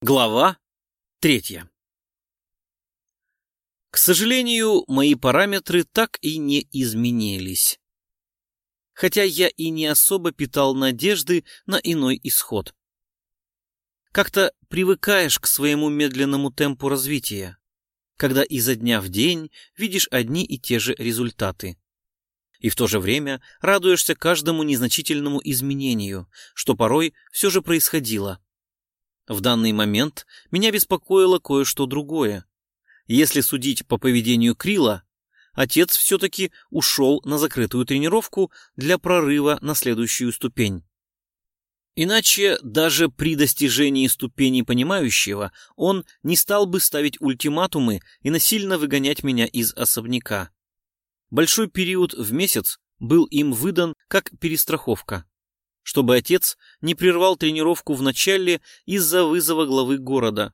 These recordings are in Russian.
Глава третья. К сожалению, мои параметры так и не изменились. Хотя я и не особо питал надежды на иной исход. Как-то привыкаешь к своему медленному темпу развития, когда изо дня в день видишь одни и те же результаты. И в то же время радуешься каждому незначительному изменению, что порой все же происходило. В данный момент меня беспокоило кое-что другое. Если судить по поведению Крила, отец все-таки ушел на закрытую тренировку для прорыва на следующую ступень. Иначе даже при достижении ступени понимающего он не стал бы ставить ультиматумы и насильно выгонять меня из особняка. Большой период в месяц был им выдан как перестраховка, чтобы отец не прервал тренировку в начале из-за вызова главы города,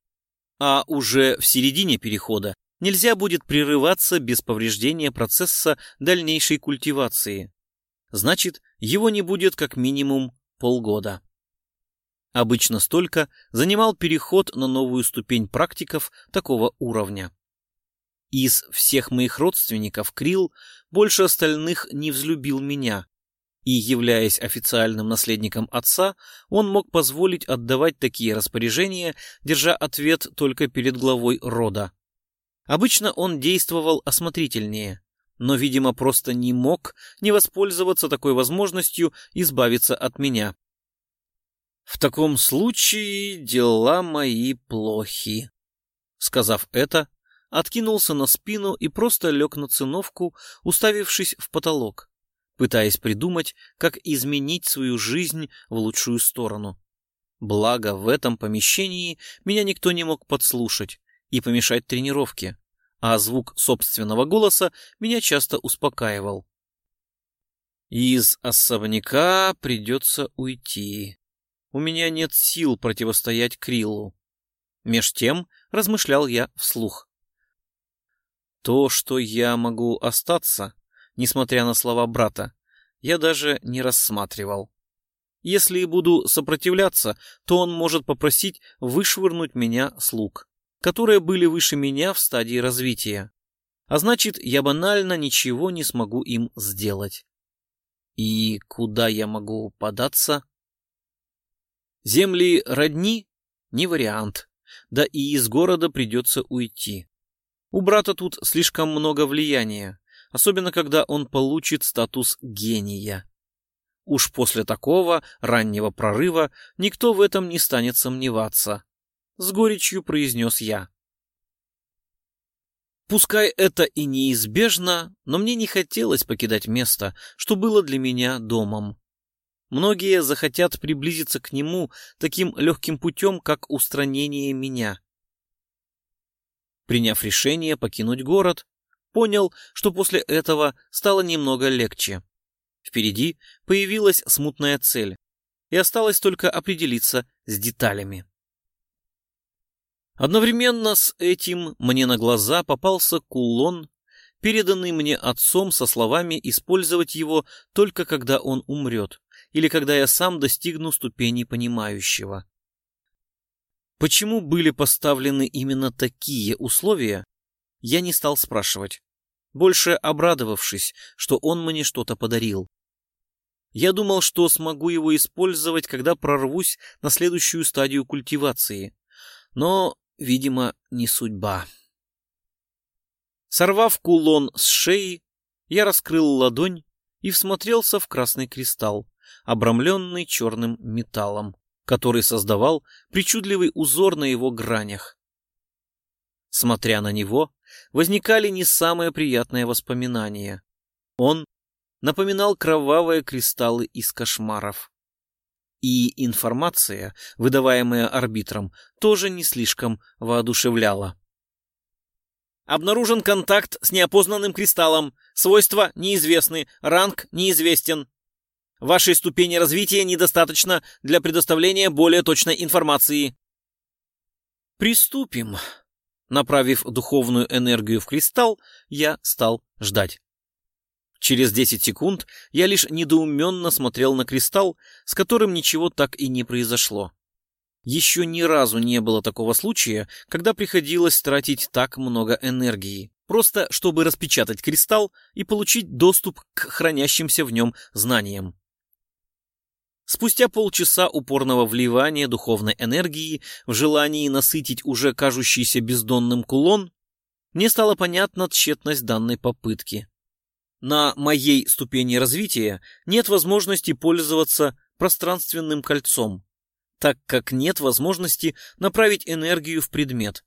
а уже в середине перехода нельзя будет прерываться без повреждения процесса дальнейшей культивации. Значит, его не будет как минимум полгода. Обычно столько занимал переход на новую ступень практиков такого уровня. Из всех моих родственников Крил больше остальных не взлюбил меня, и, являясь официальным наследником отца, он мог позволить отдавать такие распоряжения, держа ответ только перед главой рода. Обычно он действовал осмотрительнее, но, видимо, просто не мог не воспользоваться такой возможностью избавиться от меня. В таком случае дела мои плохи. Сказав это, откинулся на спину и просто лег на циновку, уставившись в потолок, пытаясь придумать, как изменить свою жизнь в лучшую сторону. Благо, в этом помещении меня никто не мог подслушать и помешать тренировке, а звук собственного голоса меня часто успокаивал. Из особняка придется уйти. У меня нет сил противостоять Криллу. Меж тем размышлял я вслух. То, что я могу остаться, несмотря на слова брата, я даже не рассматривал. Если и буду сопротивляться, то он может попросить вышвырнуть меня с лук, которые были выше меня в стадии развития. А значит, я банально ничего не смогу им сделать. И куда я могу податься? Земли родни — не вариант. Да и из города придется уйти. У брата тут слишком много влияния, особенно когда он получит статус гения. Уж после такого раннего прорыва никто в этом не станет сомневаться. С горечью произнес я. Пускай это и неизбежно, но мне не хотелось покидать место, что было для меня домом. Многие захотят приблизиться к нему таким легким путем, как устранение меня. Приняв решение покинуть город, понял, что после этого стало немного легче. Впереди появилась смутная цель, и осталось только определиться с деталями. Одновременно с этим мне на глаза попался кулон, переданный мне отцом со словами использовать его только когда он умрет или когда я сам достигну ступени понимающего. Почему были поставлены именно такие условия, я не стал спрашивать, больше обрадовавшись, что он мне что-то подарил. Я думал, что смогу его использовать, когда прорвусь на следующую стадию культивации, но, видимо, не судьба. Сорвав кулон с шеи, я раскрыл ладонь и всмотрелся в красный кристалл, обрамленный черным металлом, который создавал причудливый узор на его гранях. Смотря на него, возникали не самые приятные воспоминания. Он напоминал кровавые кристаллы из кошмаров. И информация, выдаваемая арбитром, тоже не слишком воодушевляла. Обнаружен контакт с неопознанным кристаллом. Свойства неизвестны, ранг неизвестен. Вашей ступени развития недостаточно для предоставления более точной информации. Приступим. Направив духовную энергию в кристалл, я стал ждать. Через 10 секунд я лишь недоуменно смотрел на кристалл, с которым ничего так и не произошло. Еще ни разу не было такого случая, когда приходилось тратить так много энергии, просто чтобы распечатать кристалл и получить доступ к хранящимся в нем знаниям. Спустя полчаса упорного вливания духовной энергии в желании насытить уже кажущийся бездонным кулон, мне стало понятна тщетность данной попытки. На моей ступени развития нет возможности пользоваться пространственным кольцом, так как нет возможности направить энергию в предмет.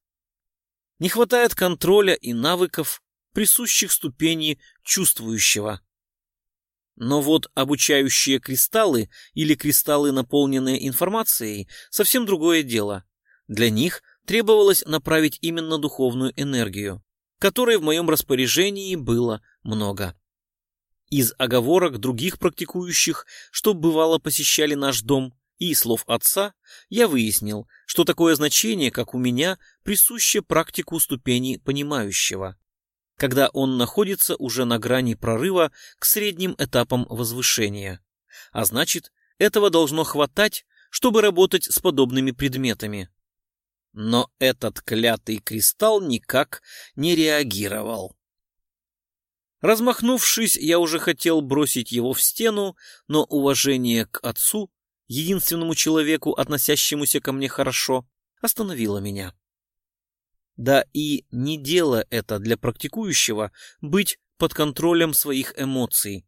Не хватает контроля и навыков, присущих ступени чувствующего. Но вот обучающие кристаллы или кристаллы, наполненные информацией, совсем другое дело. Для них требовалось направить именно духовную энергию, которой в моем распоряжении было много. Из оговорок других практикующих, что бывало посещали наш дом, и слов отца я выяснил, что такое значение, как у меня, присуще практику ступени понимающего, когда он находится уже на грани прорыва к средним этапам возвышения. А значит, этого должно хватать, чтобы работать с подобными предметами. Но этот клятый кристалл никак не реагировал. Размахнувшись, я уже хотел бросить его в стену, но уважение к отцу единственному человеку, относящемуся ко мне хорошо, остановила меня. Да и не дело это для практикующего быть под контролем своих эмоций.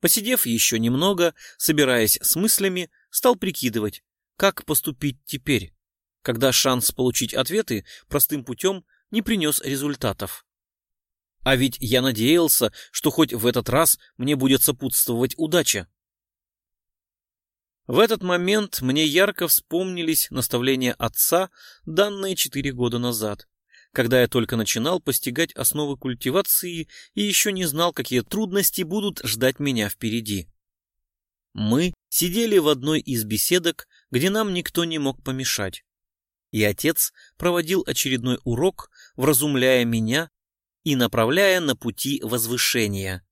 Посидев еще немного, собираясь с мыслями, стал прикидывать, как поступить теперь, когда шанс получить ответы простым путем не принес результатов. А ведь я надеялся, что хоть в этот раз мне будет сопутствовать удача. В этот момент мне ярко вспомнились наставления отца, данные четыре года назад, когда я только начинал постигать основы культивации и еще не знал, какие трудности будут ждать меня впереди. Мы сидели в одной из беседок, где нам никто не мог помешать. И отец проводил очередной урок, вразумляя меня и направляя на пути возвышения.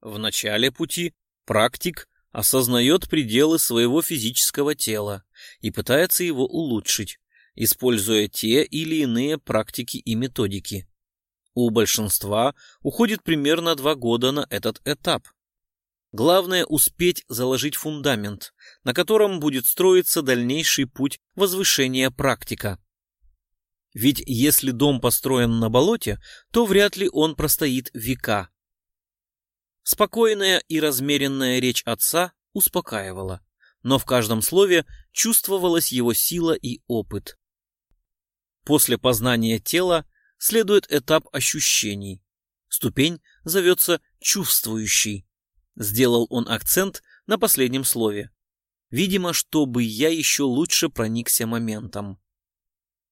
В начале пути практик осознает пределы своего физического тела и пытается его улучшить, используя те или иные практики и методики. У большинства уходит примерно два года на этот этап. Главное успеть заложить фундамент, на котором будет строиться дальнейший путь возвышения практика. Ведь если дом построен на болоте, то вряд ли он простоит века. Спокойная и размеренная речь отца успокаивала, но в каждом слове чувствовалась его сила и опыт. После познания тела следует этап ощущений. Ступень зовется чувствующий. Сделал он акцент на последнем слове. Видимо, чтобы я еще лучше проникся моментом.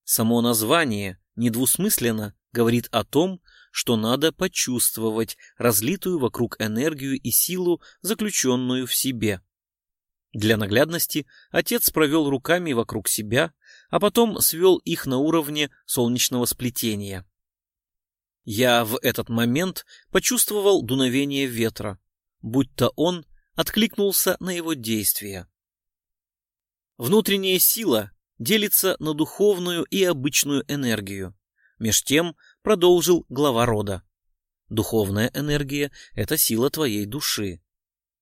Само название недвусмысленно говорит о том, что надо почувствовать разлитую вокруг энергию и силу, заключенную в себе. Для наглядности отец провел руками вокруг себя, а потом свел их на уровне солнечного сплетения. Я в этот момент почувствовал дуновение ветра, будто он откликнулся на его действия. Внутренняя сила делится на духовную и обычную энергию. Меж тем продолжил глава рода. Духовная энергия — это сила твоей души.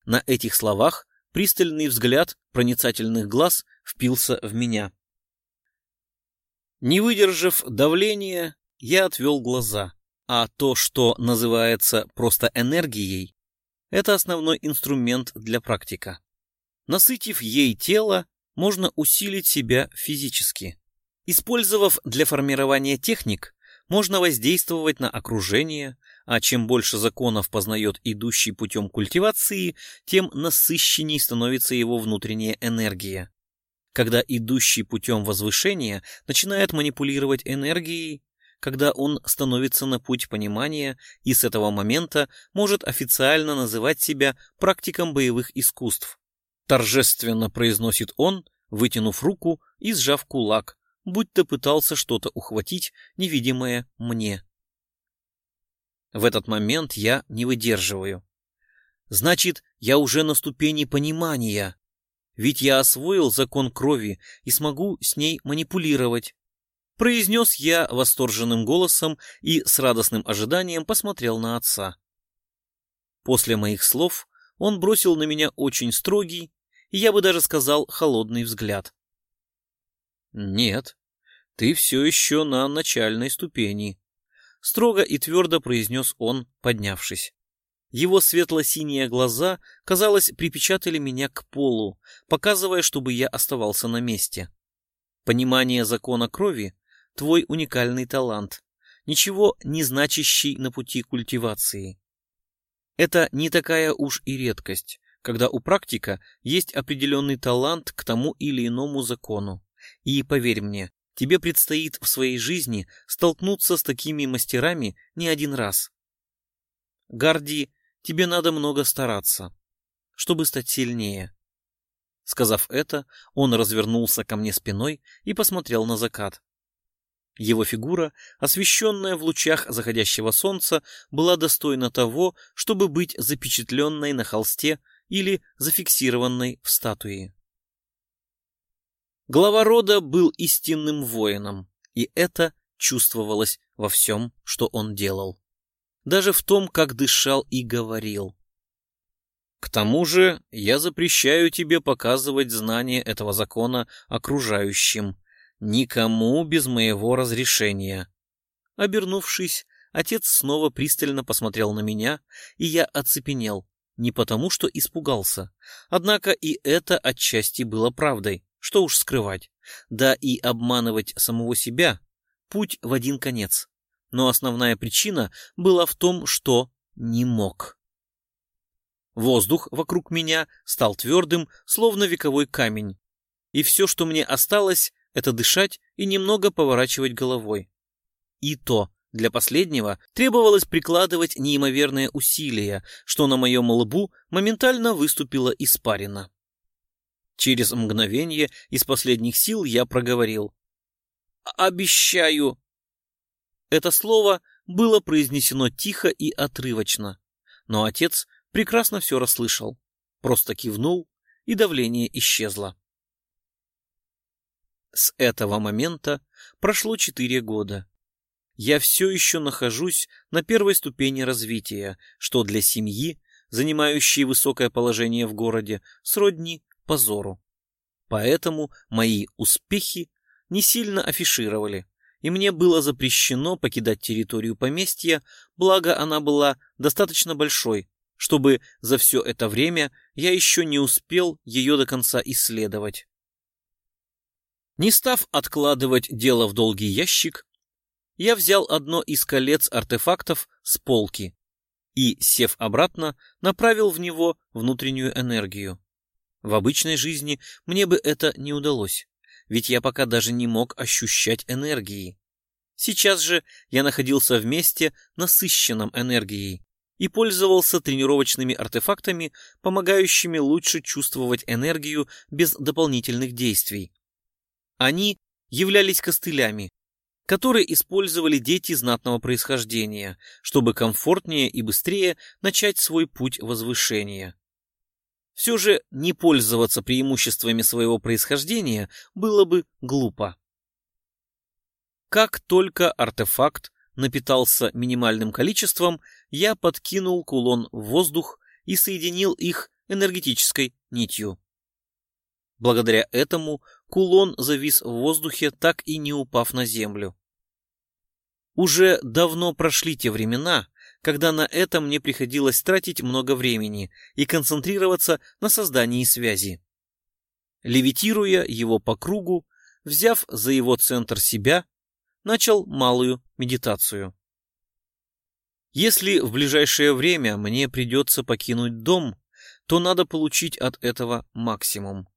На этих словах пристальный взгляд проницательных глаз впился в меня. Не выдержав давления, я отвел глаза, а то, что называется просто энергией, это основной инструмент для практика. Насытив ей тело, можно усилить себя физически. Использовав для формирования техник, можно воздействовать на окружение, а чем больше законов познает идущий путем культивации, тем насыщенней становится его внутренняя энергия. Когда идущий путем возвышения начинает манипулировать энергией, когда он становится на путь понимания и с этого момента может официально называть себя практиком боевых искусств. Торжественно произносит он, вытянув руку и сжав кулак, будто пытался что-то ухватить, невидимое мне. В этот момент я не выдерживаю. Значит, я уже на ступени понимания. Ведь я освоил закон крови и смогу с ней манипулировать. Произнес я восторженным голосом и с радостным ожиданием посмотрел на отца. После моих слов он бросил на меня очень строгий, я бы даже сказал, холодный взгляд. «Нет, ты все еще на начальной ступени», — строго и твердо произнес он, поднявшись. Его светло-синие глаза, казалось, припечатали меня к полу, показывая, чтобы я оставался на месте. Понимание закона крови — твой уникальный талант, ничего не значащий на пути культивации. Это не такая уж и редкость, когда у практика есть определенный талант к тому или иному закону. И поверь мне, тебе предстоит в своей жизни столкнуться с такими мастерами не один раз. Гарди тебе надо много стараться, чтобы стать сильнее. Сказав это, он развернулся ко мне спиной и посмотрел на закат. Его фигура, освещенная в лучах заходящего солнца, была достойна того, чтобы быть запечатленной на холсте или зафиксированной в статуе. Глава рода был истинным воином, и это чувствовалось во всем, что он делал даже в том, как дышал и говорил. К тому же я запрещаю тебе показывать знания этого закона окружающим, никому без моего разрешения. Обернувшись, отец снова пристально посмотрел на меня, и я оцепенел, не потому что испугался. Однако и это отчасти было правдой, что уж скрывать. Да и обманывать самого себя — путь в один конец но основная причина была в том, что не мог. Воздух вокруг меня стал твердым, словно вековой камень, и все, что мне осталось, это дышать и немного поворачивать головой. И то для последнего требовалось прикладывать неимоверные усилия, что на моем лбу моментально выступила испарина. Через мгновение из последних сил я проговорил. «Обещаю это слово было произнесено тихо и отрывочно, но отец прекрасно все расслышал, просто кивнул, и давление исчезло. С этого момента прошло четыре года. Я все еще нахожусь на первой ступени развития, что для семьи, занимающей высокое положение в городе, сродни позору. Поэтому мои успехи не сильно афишировали, и мне было запрещено покидать территорию поместья, благо она была достаточно большой, чтобы за все это время я еще не успел ее до конца исследовать. Не став откладывать дело в долгий ящик, я взял одно из колец артефактов с полки и, сев обратно, направил в него внутреннюю энергию. В обычной жизни мне бы это не удалось ведь я пока даже не мог ощущать энергии. Сейчас же я находился в месте, насыщенном энергией, и пользовался тренировочными артефактами, помогающими лучше чувствовать энергию без дополнительных действий. Они являлись костылями, которые использовали дети знатного происхождения, чтобы комфортнее и быстрее начать свой путь возвышения. Все же не пользоваться преимуществами своего происхождения было бы глупо. Как только артефакт напитался минимальным количеством, я подкинул кулон в воздух и соединил их энергетической нитью. Благодаря этому кулон завис в воздухе, так и не упав на землю. Уже давно прошли те времена, когда на это мне приходилось тратить много времени и концентрироваться на создании связи. Левитируя его по кругу, взяв за его центр себя, начал малую медитацию. Если в ближайшее время мне придется покинуть дом, то надо получить от этого максимум.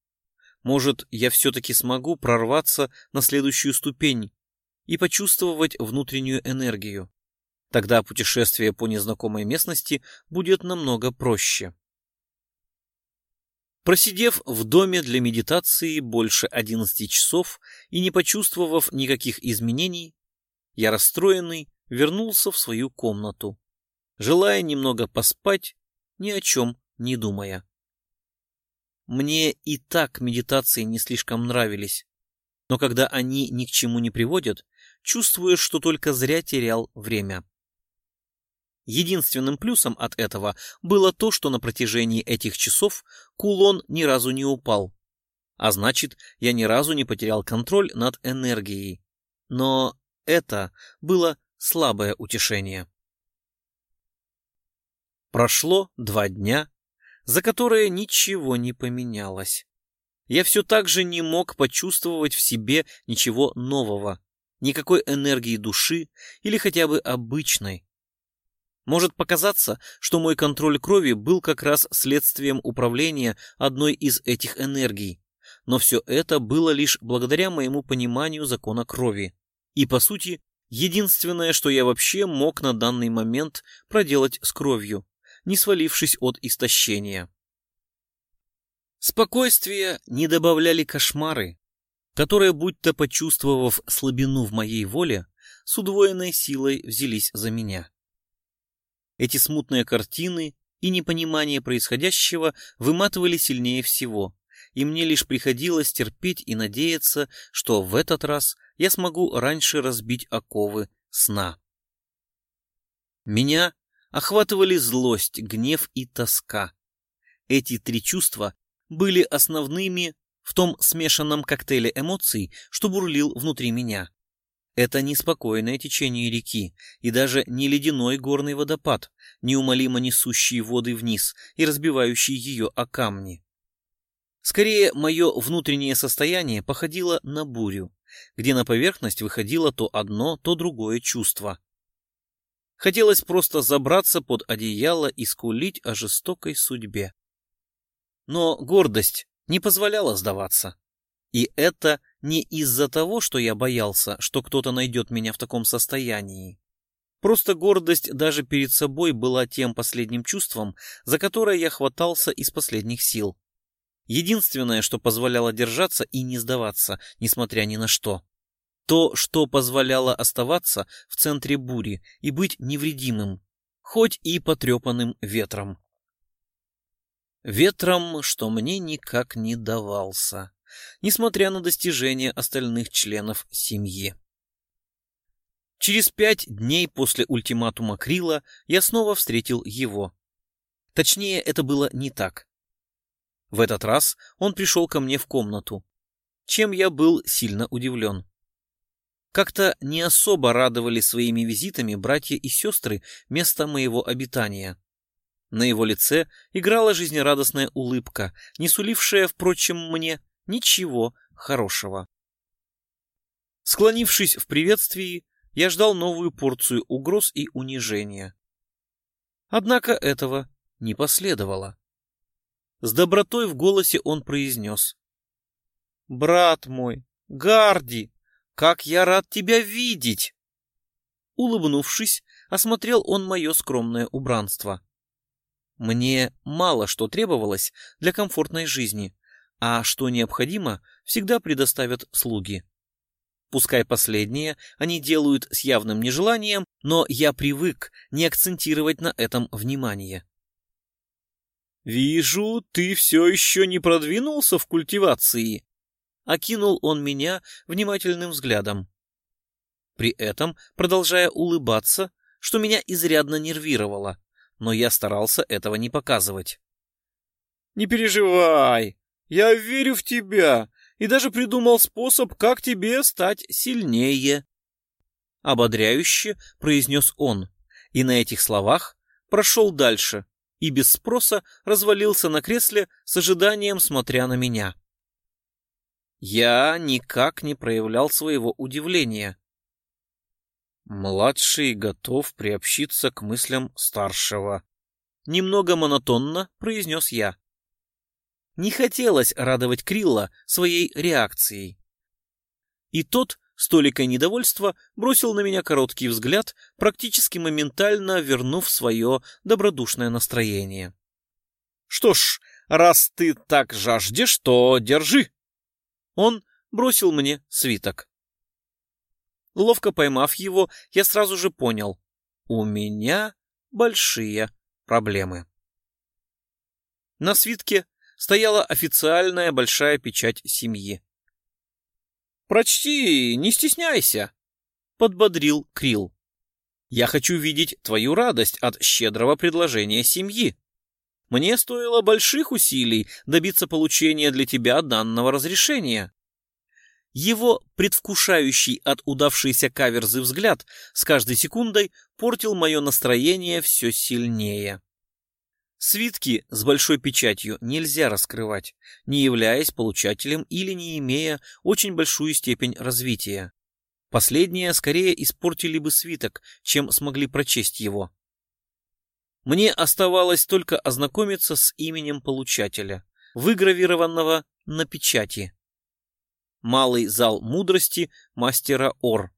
Может, я все-таки смогу прорваться на следующую ступень и почувствовать внутреннюю энергию. Тогда путешествие по незнакомой местности будет намного проще. Просидев в доме для медитации больше 11 часов и не почувствовав никаких изменений, я расстроенный вернулся в свою комнату, желая немного поспать, ни о чем не думая. Мне и так медитации не слишком нравились, но когда они ни к чему не приводят, чувствуешь, что только зря терял время. Единственным плюсом от этого было то, что на протяжении этих часов кулон ни разу не упал. А значит, я ни разу не потерял контроль над энергией. Но это было слабое утешение. Прошло два дня, за которые ничего не поменялось. Я все так же не мог почувствовать в себе ничего нового, никакой энергии души или хотя бы обычной. Может показаться, что мой контроль крови был как раз следствием управления одной из этих энергий, но все это было лишь благодаря моему пониманию закона крови. И, по сути, единственное, что я вообще мог на данный момент проделать с кровью, не свалившись от истощения. Спокойствие не добавляли кошмары, которые, будто почувствовав слабину в моей воле, с удвоенной силой взялись за меня. Эти смутные картины и непонимание происходящего выматывали сильнее всего, и мне лишь приходилось терпеть и надеяться, что в этот раз я смогу раньше разбить оковы сна. Меня охватывали злость, гнев и тоска. Эти три чувства были основными в том смешанном коктейле эмоций, что бурлил внутри меня. Это не спокойное течение реки и даже не ледяной горный водопад, неумолимо несущий воды вниз и разбивающий ее о камни. Скорее, мое внутреннее состояние походило на бурю, где на поверхность выходило то одно, то другое чувство. Хотелось просто забраться под одеяло и скулить о жестокой судьбе. Но гордость не позволяла сдаваться. И это не из-за того, что я боялся, что кто-то найдет меня в таком состоянии. Просто гордость даже перед собой была тем последним чувством, за которое я хватался из последних сил. Единственное, что позволяло держаться и не сдаваться, несмотря ни на что. То, что позволяло оставаться в центре бури и быть невредимым, хоть и потрепанным ветром. Ветром, что мне никак не давался несмотря на достижения остальных членов семьи. Через пять дней после ультиматума Крила я снова встретил его. Точнее, это было не так. В этот раз он пришел ко мне в комнату, чем я был сильно удивлен. Как-то не особо радовали своими визитами братья и сестры место моего обитания. На его лице играла жизнерадостная улыбка, не сулившая, впрочем, мне Ничего хорошего. Склонившись в приветствии, я ждал новую порцию угроз и унижения. Однако этого не последовало. С добротой в голосе он произнес. «Брат мой, Гарди, как я рад тебя видеть!» Улыбнувшись, осмотрел он мое скромное убранство. Мне мало что требовалось для комфортной жизни, а что необходимо, всегда предоставят слуги. Пускай последнее они делают с явным нежеланием, но я привык не акцентировать на этом внимание. «Вижу, ты все еще не продвинулся в культивации», — окинул он меня внимательным взглядом. При этом продолжая улыбаться, что меня изрядно нервировало, но я старался этого не показывать. «Не переживай, я верю в тебя и даже придумал способ, как тебе стать сильнее. Ободряюще произнес он, и на этих словах прошел дальше и без спроса развалился на кресле с ожиданием, смотря на меня. Я никак не проявлял своего удивления. Младший готов приобщиться к мыслям старшего. Немного монотонно произнес я. Не хотелось радовать Крилла своей реакцией. И тот, с толикой недовольства, бросил на меня короткий взгляд, практически моментально вернув свое добродушное настроение. «Что ж, раз ты так жаждешь, то держи!» Он бросил мне свиток. Ловко поймав его, я сразу же понял. У меня большие проблемы. На свитке стояла официальная большая печать семьи. «Прочти, не стесняйся», — подбодрил Крил. «Я хочу видеть твою радость от щедрого предложения семьи. Мне стоило больших усилий добиться получения для тебя данного разрешения». Его предвкушающий от удавшейся каверзы взгляд с каждой секундой портил мое настроение все сильнее. Свитки с большой печатью нельзя раскрывать, не являясь получателем или не имея очень большую степень развития. Последние скорее испортили бы свиток, чем смогли прочесть его. Мне оставалось только ознакомиться с именем получателя, выгравированного на печати. Малый зал мудрости мастера Ор.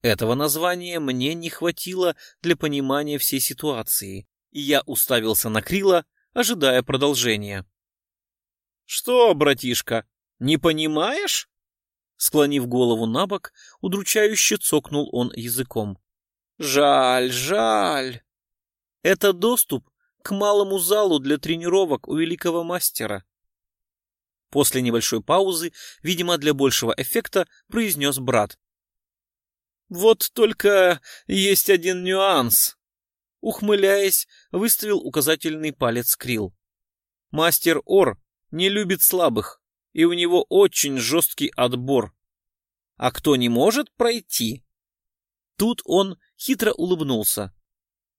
Этого названия мне не хватило для понимания всей ситуации, и я уставился на Крила, ожидая продолжения. «Что, братишка, не понимаешь?» Склонив голову на бок, удручающе цокнул он языком. «Жаль, жаль. Это доступ к малому залу для тренировок у великого мастера». После небольшой паузы, видимо, для большего эффекта, произнес брат. «Вот только есть один нюанс ухмыляясь, выставил указательный палец Крил. Мастер Ор не любит слабых, и у него очень жесткий отбор. А кто не может пройти? Тут он хитро улыбнулся.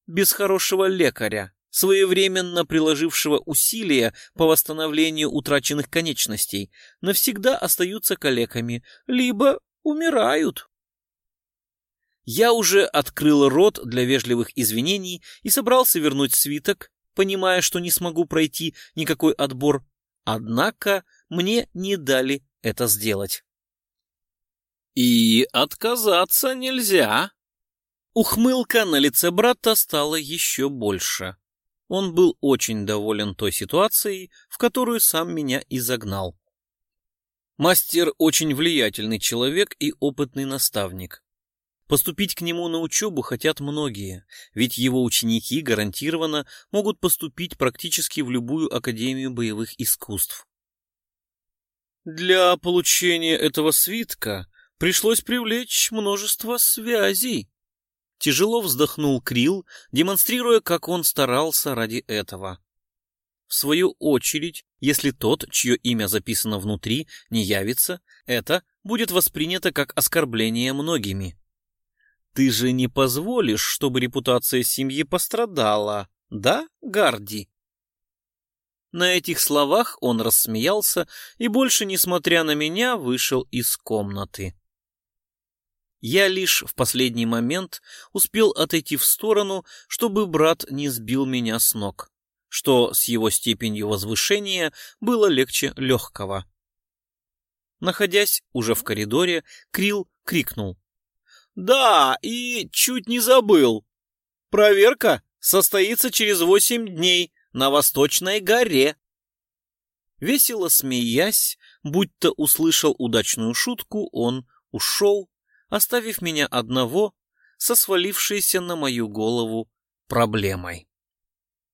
Без хорошего лекаря, своевременно приложившего усилия по восстановлению утраченных конечностей, навсегда остаются калеками, либо умирают. Я уже открыл рот для вежливых извинений и собрался вернуть свиток, понимая, что не смогу пройти никакой отбор. Однако мне не дали это сделать. И отказаться нельзя. Ухмылка на лице брата стала еще больше. Он был очень доволен той ситуацией, в которую сам меня и загнал. Мастер очень влиятельный человек и опытный наставник. Поступить к нему на учебу хотят многие, ведь его ученики гарантированно могут поступить практически в любую академию боевых искусств. Для получения этого свитка пришлось привлечь множество связей. Тяжело вздохнул Крил, демонстрируя, как он старался ради этого. В свою очередь, если тот, чье имя записано внутри, не явится, это будет воспринято как оскорбление многими. Ты же не позволишь, чтобы репутация семьи пострадала, да, Гарди? На этих словах он рассмеялся и больше, несмотря на меня, вышел из комнаты. Я лишь в последний момент успел отойти в сторону, чтобы брат не сбил меня с ног, что с его степенью возвышения было легче легкого. Находясь уже в коридоре, Крил крикнул. Да, и чуть не забыл. Проверка состоится через восемь дней на Восточной горе. Весело смеясь, будто услышал удачную шутку, он ушел, оставив меня одного со свалившейся на мою голову проблемой.